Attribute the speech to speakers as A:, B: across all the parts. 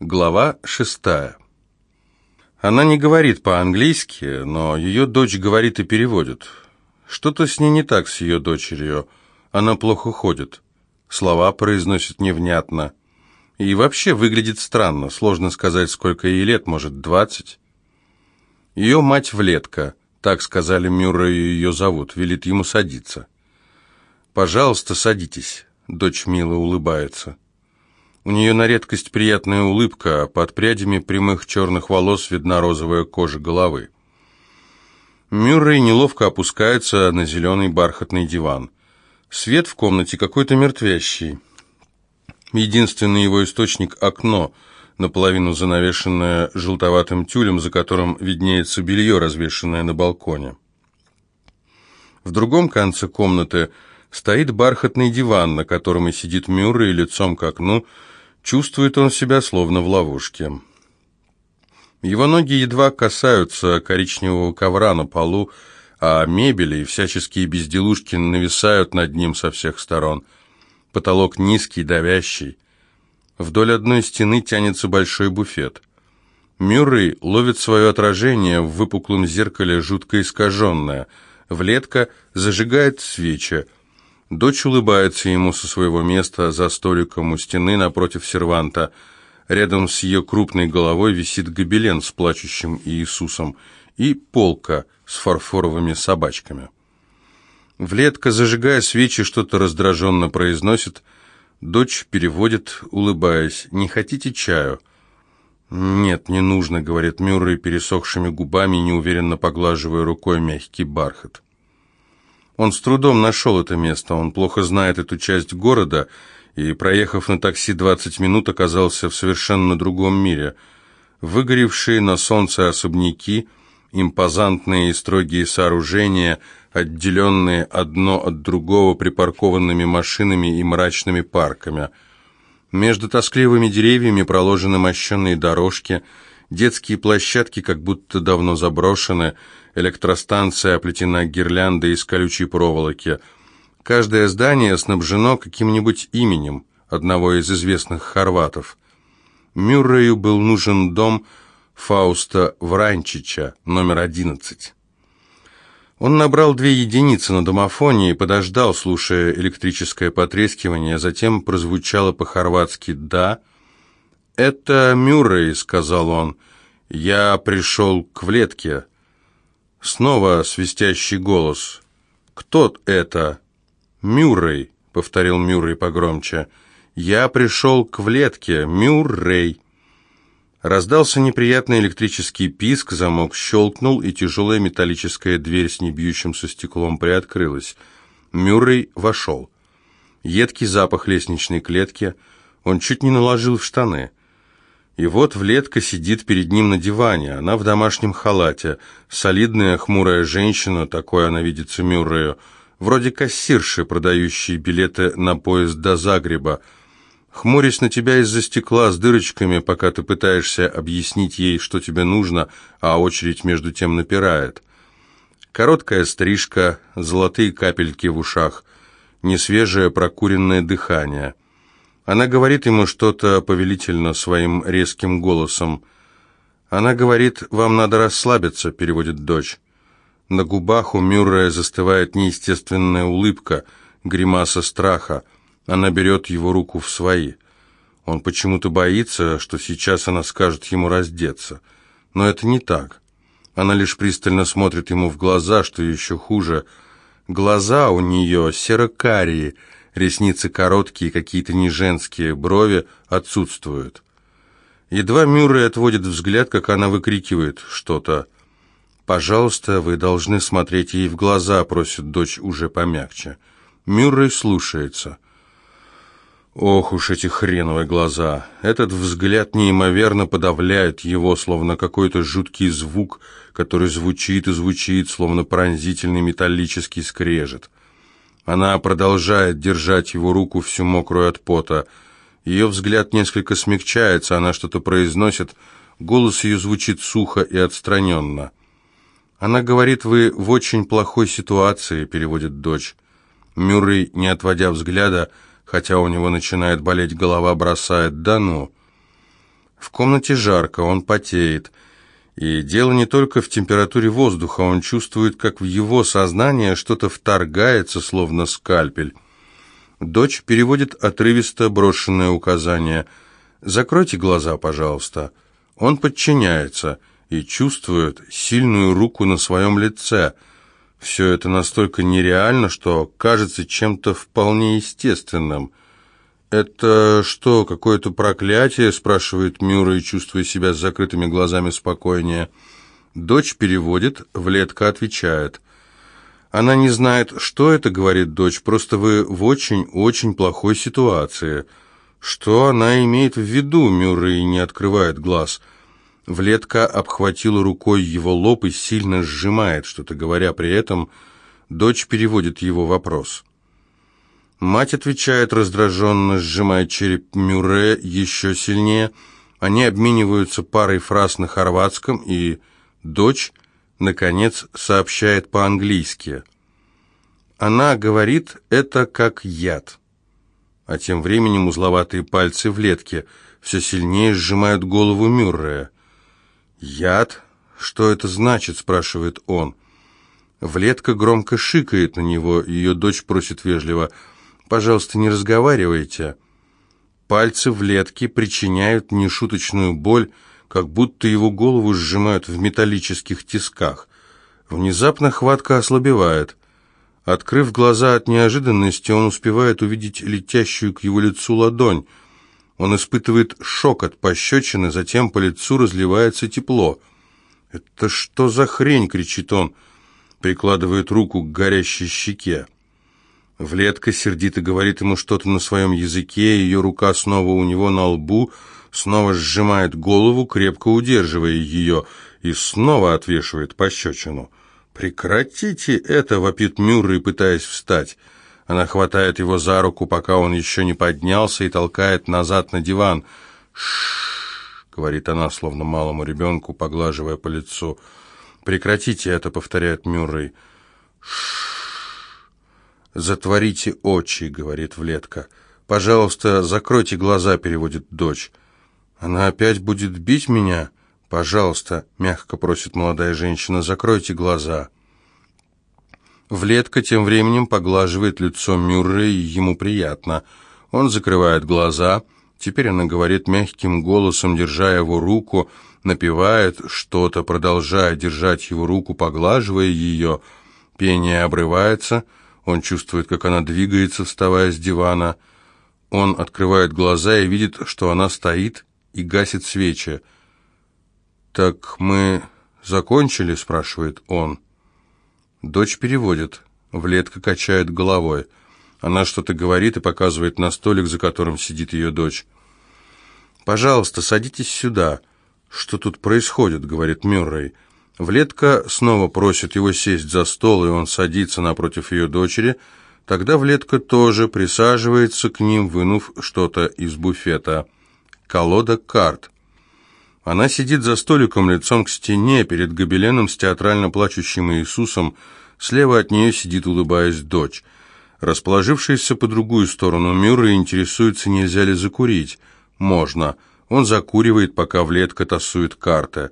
A: Глава шестая. Она не говорит по-английски, но ее дочь говорит и переводит. Что-то с ней не так с ее дочерью. Она плохо ходит. Слова произносит невнятно. И вообще выглядит странно. Сложно сказать, сколько ей лет, может, двадцать. Ее мать Влетка, так сказали Мюррею ее зовут, велит ему садиться. «Пожалуйста, садитесь», — дочь мило улыбается. У нее на редкость приятная улыбка, а под прядями прямых черных волос видна розовая кожа головы. Мюррей неловко опускается на зеленый бархатный диван. Свет в комнате какой-то мертвящий. Единственный его источник — окно, наполовину занавешенное желтоватым тюлем, за которым виднеется белье, развешенное на балконе. В другом конце комнаты — Стоит бархатный диван, на котором и сидит Мюррей лицом к окну. Чувствует он себя словно в ловушке. Его ноги едва касаются коричневого ковра на полу, а мебели и всяческие безделушки нависают над ним со всех сторон. Потолок низкий, давящий. Вдоль одной стены тянется большой буфет. Мюррей ловит свое отражение в выпуклом зеркале, жутко искаженное. Влетка зажигает свечи. Дочь улыбается ему со своего места за столиком у стены напротив серванта. Рядом с ее крупной головой висит гобелен с плачущим Иисусом и полка с фарфоровыми собачками. Влетка, зажигая свечи, что-то раздраженно произносит. Дочь переводит, улыбаясь. «Не хотите чаю?» «Нет, не нужно», — говорит Мюррей пересохшими губами, неуверенно поглаживая рукой мягкий бархат. Он с трудом нашел это место, он плохо знает эту часть города, и, проехав на такси 20 минут, оказался в совершенно другом мире. Выгоревшие на солнце особняки, импозантные и строгие сооружения, отделенные одно от другого припаркованными машинами и мрачными парками. Между тоскливыми деревьями проложены мощенные дорожки, детские площадки как будто давно заброшены, Электростанция оплетена гирляндой из колючей проволоки. Каждое здание снабжено каким-нибудь именем одного из известных хорватов. Мюррею был нужен дом Фауста Вранчича, номер 11. Он набрал две единицы на домофоне и подождал, слушая электрическое потрескивание, затем прозвучало по-хорватски «да». «Это Мюррей», — сказал он. «Я пришел к Влетке». Снова свистящий голос. «Кто это?» «Мюррей», — повторил Мюррей погромче. «Я пришел к влетке. Мюррей». Раздался неприятный электрический писк, замок щелкнул, и тяжелая металлическая дверь с небьющимся стеклом приоткрылась. Мюррей вошел. Едкий запах лестничной клетки. Он чуть не наложил в штаны. И вот Влетка сидит перед ним на диване, она в домашнем халате, солидная хмурая женщина, такой она видится Мюррею, вроде кассирши, продающей билеты на поезд до Загреба. Хмурясь на тебя из-за стекла с дырочками, пока ты пытаешься объяснить ей, что тебе нужно, а очередь между тем напирает. Короткая стрижка, золотые капельки в ушах, несвежее прокуренное дыхание — она говорит ему что-то повелительно своим резким голосом. Она говорит, «Вам надо расслабиться», — переводит дочь. На губах у Мюррея застывает неестественная улыбка, гримаса страха. Она берет его руку в свои. Он почему-то боится, что сейчас она скажет ему раздеться. Но это не так. Она лишь пристально смотрит ему в глаза, что еще хуже. Глаза у нее серо-карие, ресницы короткие, какие-то не женские, брови отсутствуют. Едва Мюррей отводит взгляд, как она выкрикивает что-то. «Пожалуйста, вы должны смотреть ей в глаза», — просит дочь уже помягче. Мюррей слушается. Ох уж эти хреновые глаза. Этот взгляд неимоверно подавляет его, словно какой-то жуткий звук, который звучит и звучит, словно пронзительный металлический скрежет. Она продолжает держать его руку всю мокрую от пота. Ее взгляд несколько смягчается, она что-то произносит, голос ее звучит сухо и отстраненно. «Она говорит, вы в очень плохой ситуации», — переводит дочь. Мюррей, не отводя взгляда, хотя у него начинает болеть голова, бросает «да ну». В комнате жарко, он потеет. И дело не только в температуре воздуха, он чувствует, как в его сознание что-то вторгается, словно скальпель. Дочь переводит отрывисто брошенное указание. «Закройте глаза, пожалуйста». Он подчиняется и чувствует сильную руку на своем лице. Все это настолько нереально, что кажется чем-то вполне естественным. «Это что, какое-то проклятие?» – спрашивает Мюррей, чувствуя себя с закрытыми глазами спокойнее. Дочь переводит, Влетка отвечает. «Она не знает, что это, — говорит дочь, — просто вы в очень-очень плохой ситуации». Что она имеет в виду, Мюррей не открывает глаз. Влетка обхватила рукой его лоб и сильно сжимает, что-то говоря при этом. Дочь переводит его вопрос. Мать отвечает раздраженно, сжимая череп Мюрре еще сильнее. Они обмениваются парой фраз на хорватском, и дочь, наконец, сообщает по-английски. Она говорит это как яд. А тем временем узловатые пальцы в летке все сильнее сжимают голову Мюррея. «Яд? Что это значит?» – спрашивает он. Влетка громко шикает на него, ее дочь просит вежливо «Пожалуйста, не разговаривайте». Пальцы в летке причиняют нешуточную боль, как будто его голову сжимают в металлических тисках. Внезапно хватка ослабевает. Открыв глаза от неожиданности, он успевает увидеть летящую к его лицу ладонь. Он испытывает шок от пощечины, затем по лицу разливается тепло. «Это что за хрень?» — кричит он, прикладывает руку к горящей щеке. Влетка сердито говорит ему что-то на своем языке, ее рука снова у него на лбу, снова сжимает голову, крепко удерживая ее, и снова отвешивает пощечину. «Прекратите это!» — вопит Мюррей, пытаясь встать. Она хватает его за руку, пока он еще не поднялся, и толкает назад на диван. «Ш-ш-ш!» говорит она, словно малому ребенку, поглаживая по лицу. «Прекратите это!» — повторяет Мюррей. «Ш-ш-ш!» «Затворите очи!» — говорит Влетка. «Пожалуйста, закройте глаза!» — переводит дочь. «Она опять будет бить меня?» «Пожалуйста», — мягко просит молодая женщина, — «закройте глаза». Влетка тем временем поглаживает лицо Мюррея, и ему приятно. Он закрывает глаза. Теперь она говорит мягким голосом, держа его руку, напевает что-то, продолжая держать его руку, поглаживая ее. Пение обрывается. Он чувствует, как она двигается, вставая с дивана. Он открывает глаза и видит, что она стоит и гасит свечи. «Так мы закончили?» – спрашивает он. Дочь переводит. Влетка качает головой. Она что-то говорит и показывает на столик, за которым сидит ее дочь. «Пожалуйста, садитесь сюда». «Что тут происходит?» — говорит Мюррей. Влетка снова просит его сесть за стол, и он садится напротив ее дочери. Тогда Влетка тоже присаживается к ним, вынув что-то из буфета. Колода карт. Она сидит за столиком лицом к стене, перед гобеленом с театрально плачущим Иисусом. Слева от нее сидит, улыбаясь, дочь. Расположившийся по другую сторону Мюррей интересуется, нельзя ли закурить. Можно. Он закуривает, пока Влетка тасует карты.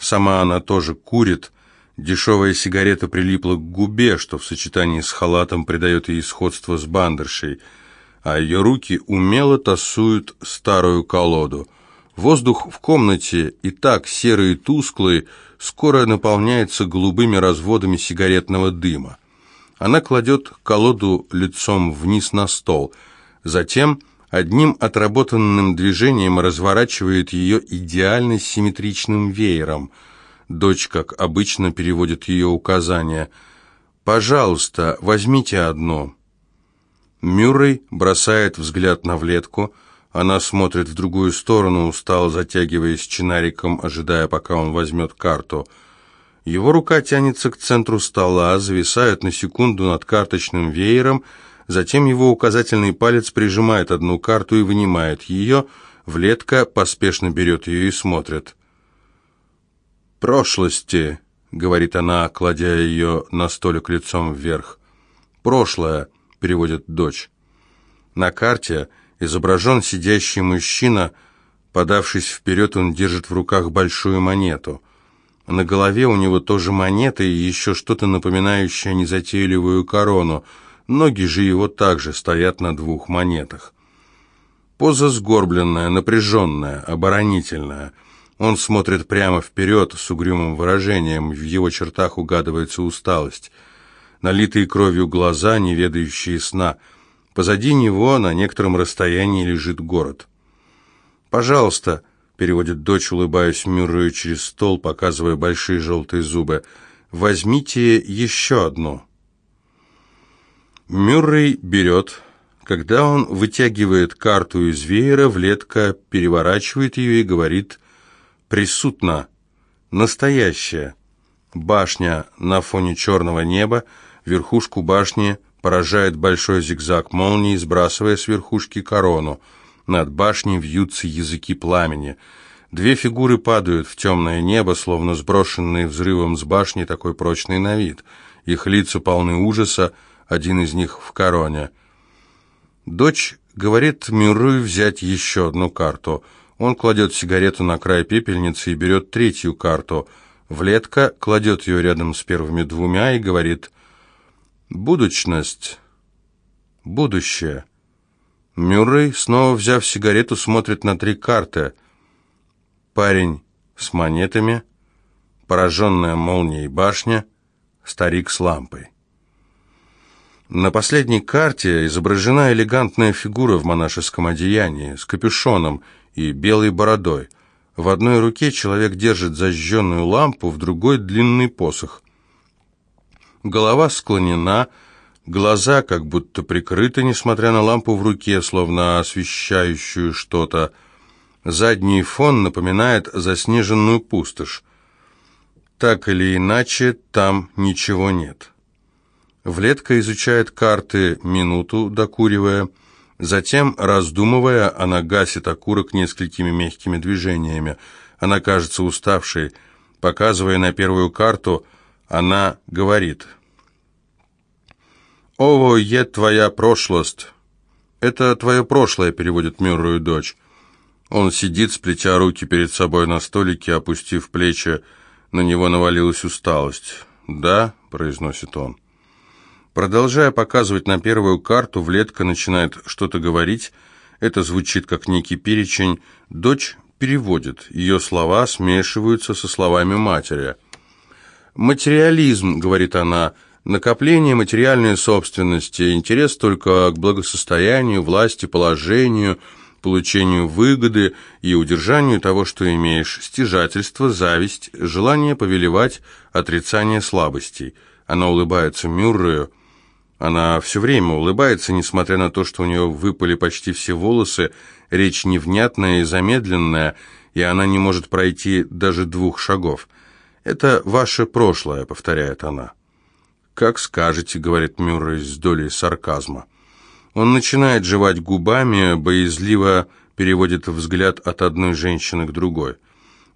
A: Сама она тоже курит. Дешевая сигарета прилипла к губе, что в сочетании с халатом придает ей сходство с бандершей. А ее руки умело тасуют старую колоду — Воздух в комнате, и так серый и тусклый, скоро наполняется голубыми разводами сигаретного дыма. Она кладет колоду лицом вниз на стол, затем одним отработанным движением разворачивает ее идеально симметричным веером. Дочь, как обычно, переводит ее указания. «Пожалуйста, возьмите одно». Мюррей бросает взгляд на влетку – она смотрит в другую сторону, устало затягиваясь чинариком, ожидая, пока он возьмет карту. Его рука тянется к центру стола, зависает на секунду над карточным веером, затем его указательный палец прижимает одну карту и вынимает ее, Влетка поспешно берет ее и смотрит. «Прошлости», — говорит она, кладя ее на столик лицом вверх. «Прошлое», — переводит дочь. На карте изображен сидящий мужчина, Подавшись вперед, он держит в руках большую монету. На голове у него тоже монета и еще что-то напоминающее незатейливую корону. Ноги же его также стоят на двух монетах. Поза сгорбленная, напряженная, оборонительная. Он смотрит прямо вперед с угрюмым выражением, в его чертах угадывается усталость. Налитые кровью глаза, не ведающие сна. Позади него на некотором расстоянии лежит город. «Пожалуйста», — переводит дочь, улыбаясь Мюррею через стол, показывая большие желтые зубы, — «возьмите еще одну». Мюррей берет. Когда он вытягивает карту из веера, Влетка переворачивает ее и говорит «присутно», «настоящее». Башня на фоне черного неба, верхушку башни поражает большой зигзаг молнии, сбрасывая с верхушки корону — над башней вьются языки пламени. Две фигуры падают в темное небо, словно сброшенные взрывом с башни, такой прочный на вид. Их лица полны ужаса, один из них в короне. Дочь говорит Мюррю взять еще одну карту. Он кладет сигарету на край пепельницы и берет третью карту. Влетка кладет ее рядом с первыми двумя и говорит «Будущность, будущее». Мюррей, снова взяв сигарету, смотрит на три карты. Парень с монетами, пораженная молнией башня, старик с лампой. На последней карте изображена элегантная фигура в монашеском одеянии, с капюшоном и белой бородой. В одной руке человек держит зажженную лампу, в другой — длинный посох. Голова склонена, Глаза как будто прикрыты, несмотря на лампу в руке, словно освещающую что-то. Задний фон напоминает заснеженную пустошь. Так или иначе, там ничего нет. Влетка изучает карты минуту, докуривая. Затем, раздумывая, она гасит окурок несколькими мягкими движениями. Она кажется уставшей. Показывая на первую карту, она говорит – «Ово е твоя прошлость». «Это твое прошлое», — переводит Мюррею дочь. Он сидит, сплетя руки перед собой на столике, опустив плечи. На него навалилась усталость. «Да», — произносит он. Продолжая показывать на первую карту, Влетка начинает что-то говорить. Это звучит как некий перечень. Дочь переводит. Ее слова смешиваются со словами матери. «Материализм», — говорит она, — Накопление материальной собственности, интерес только к благосостоянию, власти, положению, получению выгоды и удержанию того, что имеешь, стяжательство, зависть, желание повелевать, отрицание слабостей. Она улыбается Мюррею. Она все время улыбается, несмотря на то, что у нее выпали почти все волосы, речь невнятная и замедленная, и она не может пройти даже двух шагов. «Это ваше прошлое», — повторяет она. «Как скажете», — говорит Мюррей с долей сарказма. Он начинает жевать губами, боязливо переводит взгляд от одной женщины к другой.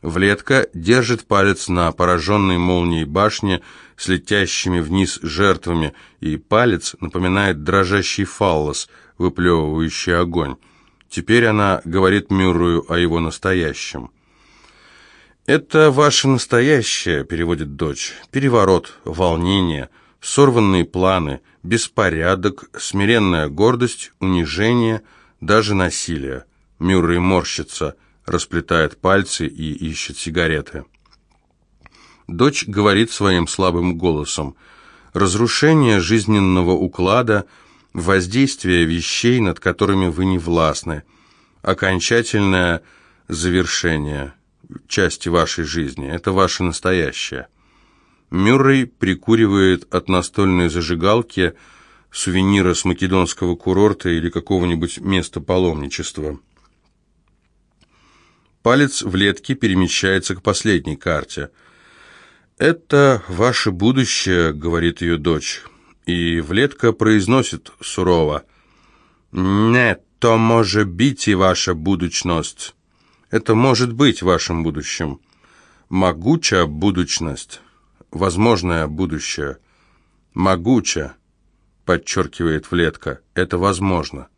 A: Влетка держит палец на пораженной молнией башне с летящими вниз жертвами, и палец напоминает дрожащий фаллос, выплевывающий огонь. Теперь она говорит Мюррею о его настоящем. «Это ваше настоящее», — переводит дочь, — «переворот, волнение» сорванные планы, беспорядок, смиренная гордость, унижение, даже насилие. Мюррей морщится, расплетает пальцы и ищет сигареты. Дочь говорит своим слабым голосом. Разрушение жизненного уклада, воздействие вещей, над которыми вы не властны, окончательное завершение части вашей жизни. Это ваше настоящее. Мюррей прикуривает от настольной зажигалки сувенира с македонского курорта или какого-нибудь места паломничества. Палец в летке перемещается к последней карте. «Это ваше будущее», — говорит ее дочь. И Влетка произносит сурово. «Нет, то может быть и ваша будущность. Это может быть вашим будущим. Могучая будущность» возможное будущее. Могуче, подчеркивает Влетка, это возможно.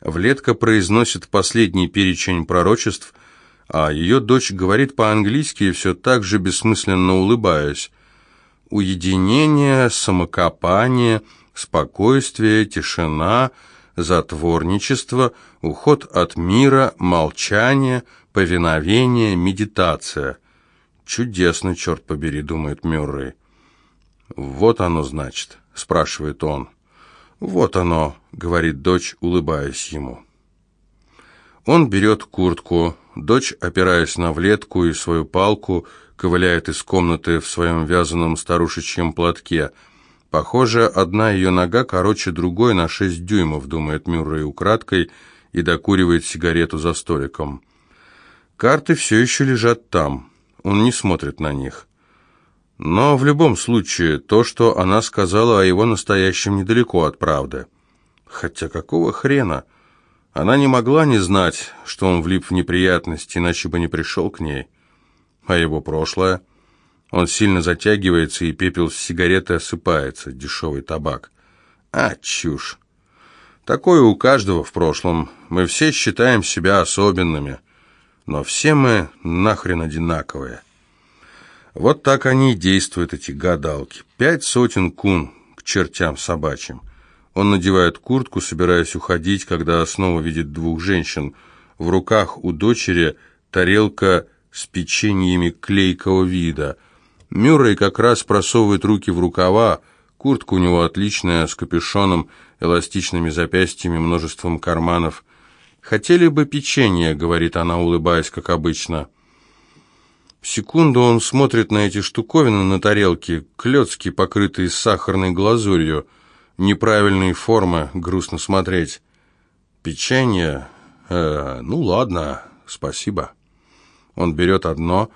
A: Влетка произносит последний перечень пророчеств, а ее дочь говорит по-английски, все так же бессмысленно улыбаясь. Уединение, самокопание, спокойствие, тишина, затворничество, уход от мира, молчание, повиновение, медитация. «Чудесно, черт побери», — думает Мюррей. «Вот оно, значит», — спрашивает он. «Вот оно», — говорит дочь, улыбаясь ему. Он берет куртку, дочь, опираясь на влетку и свою палку, ковыляет из комнаты в своем вязаном старушечьем платке. Похоже, одна ее нога короче другой на шесть дюймов, думает Мюррей украдкой и докуривает сигарету за столиком. Карты все еще лежат там. Он не смотрит на них. Но в любом случае, то, что она сказала о его настоящем, недалеко от правды. Хотя какого хрена? Она не могла не знать, что он влип в неприятности, иначе бы не пришел к ней. А его прошлое? Он сильно затягивается, и пепел с сигареты осыпается, дешевый табак. А, чушь. Такое у каждого в прошлом. Мы все считаем себя особенными. Но все мы нахрен одинаковые. Вот так они и действуют, эти гадалки. Пять сотен кун к чертям собачьим. Он надевает куртку, собираясь уходить, когда снова видит двух женщин. В руках у дочери тарелка с печеньями клейкого вида. Мюррей как раз просовывает руки в рукава, куртка у него отличная, с капюшоном, эластичными запястьями, множеством карманов. «Хотели бы печенье», — говорит она, улыбаясь, как обычно. Секунду он смотрит на эти штуковины на тарелке, клетки, покрытые сахарной глазурью, неправильные формы, грустно смотреть. Печенье? Э, ну ладно, спасибо. Он берет одно,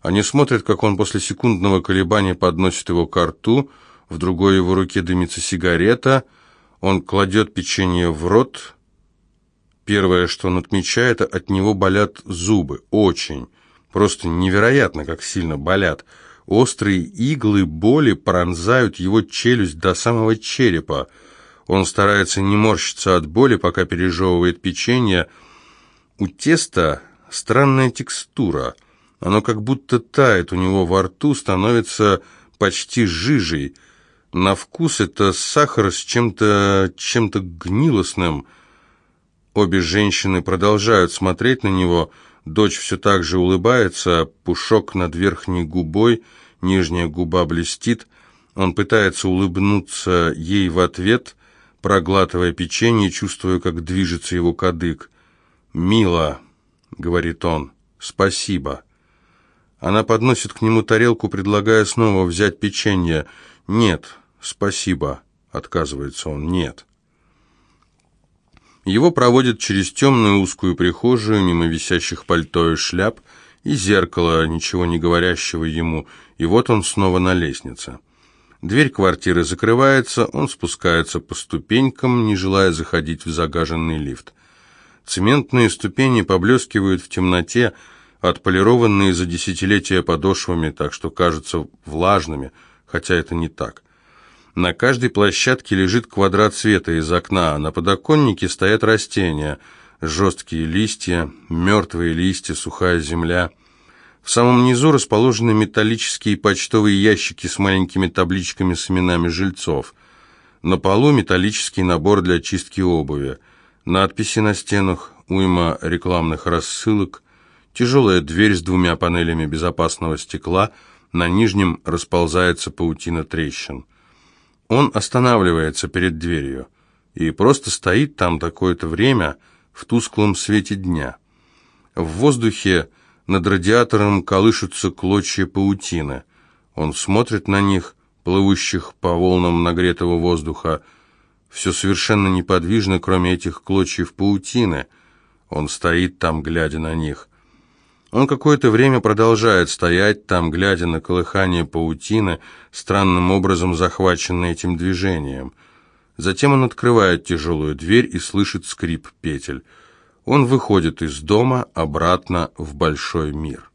A: они смотрят, как он после секундного колебания подносит его к рту, в другой его руке дымится сигарета, он кладет печенье в рот. Первое, что он отмечает, от него болят зубы, очень. Просто невероятно, как сильно болят. Острые иглы боли пронзают его челюсть до самого черепа. Он старается не морщиться от боли, пока пережевывает печенье. У теста странная текстура. Оно как будто тает у него во рту, становится почти жижей. На вкус это сахар с чем-то чем-то гнилостным. Обе женщины продолжают смотреть на него, Дочь все так же улыбается, пушок над верхней губой, нижняя губа блестит. Он пытается улыбнуться ей в ответ, проглатывая печенье, чувствуя, как движется его кадык. «Мила», — говорит он, — «спасибо». Она подносит к нему тарелку, предлагая снова взять печенье. «Нет, спасибо», — отказывается он, — «нет». Его проводят через темную узкую прихожую, мимо висящих пальто и шляп, и зеркала, ничего не говорящего ему, и вот он снова на лестнице. Дверь квартиры закрывается, он спускается по ступенькам, не желая заходить в загаженный лифт. Цементные ступени поблескивают в темноте, отполированные за десятилетия подошвами, так что кажутся влажными, хотя это не так. На каждой площадке лежит квадрат света из окна, а на подоконнике стоят растения, жесткие листья, мертвые листья, сухая земля. В самом низу расположены металлические почтовые ящики с маленькими табличками с именами жильцов. На полу металлический набор для чистки обуви. Надписи на стенах, уйма рекламных рассылок, тяжелая дверь с двумя панелями безопасного стекла, на нижнем расползается паутина трещин. Он останавливается перед дверью и просто стоит там такое-то время в тусклом свете дня. В воздухе над радиатором колышутся клочья паутины. Он смотрит на них, плывущих по волнам нагретого воздуха. Все совершенно неподвижно, кроме этих клочьев паутины. Он стоит там, глядя на них. Он какое-то время продолжает стоять там, глядя на колыхание паутины, странным образом захваченной этим движением. Затем он открывает тяжелую дверь и слышит скрип петель. Он выходит из дома обратно в большой мир.